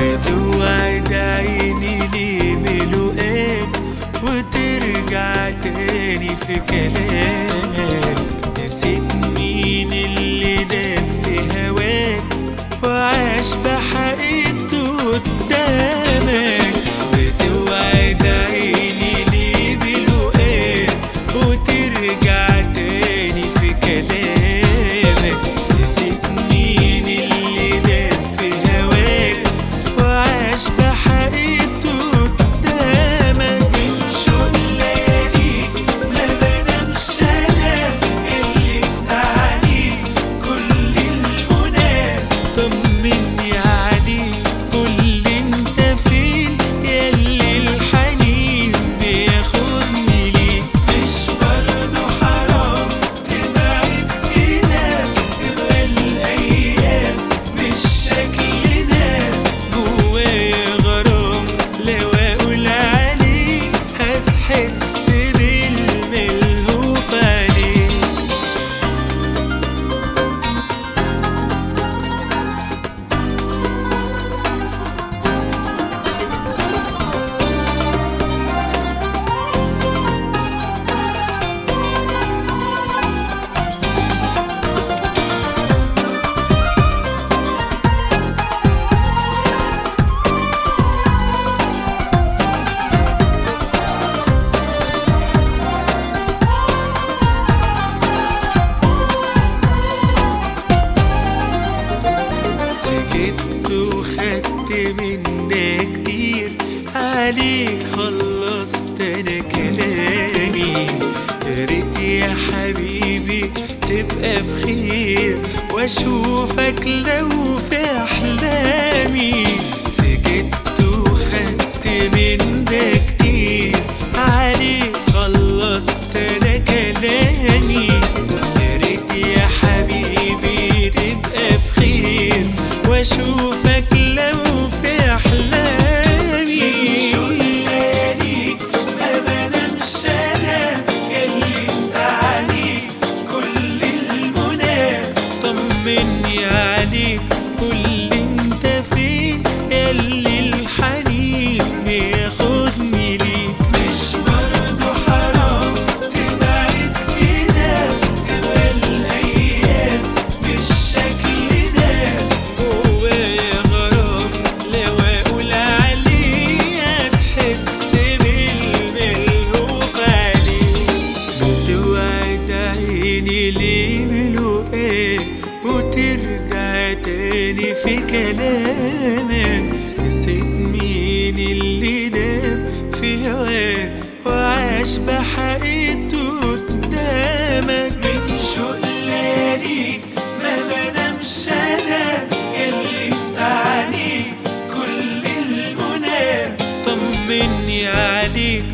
بتوعد عيني لي ملو إيه وترجع تاني في كلام وخدت منك كتير. عليك خلصت أنا كلامي ريت يا حبيبي تبقى بخير وأشوفك لو في أحلامي. مني عليك تاني في كلامك. نسيت مين اللي داب في هواك وعاش بحقيقته قدامك. من شوق ما بنامش أنا. اللي بتعنيك كل المنام. طمني عليك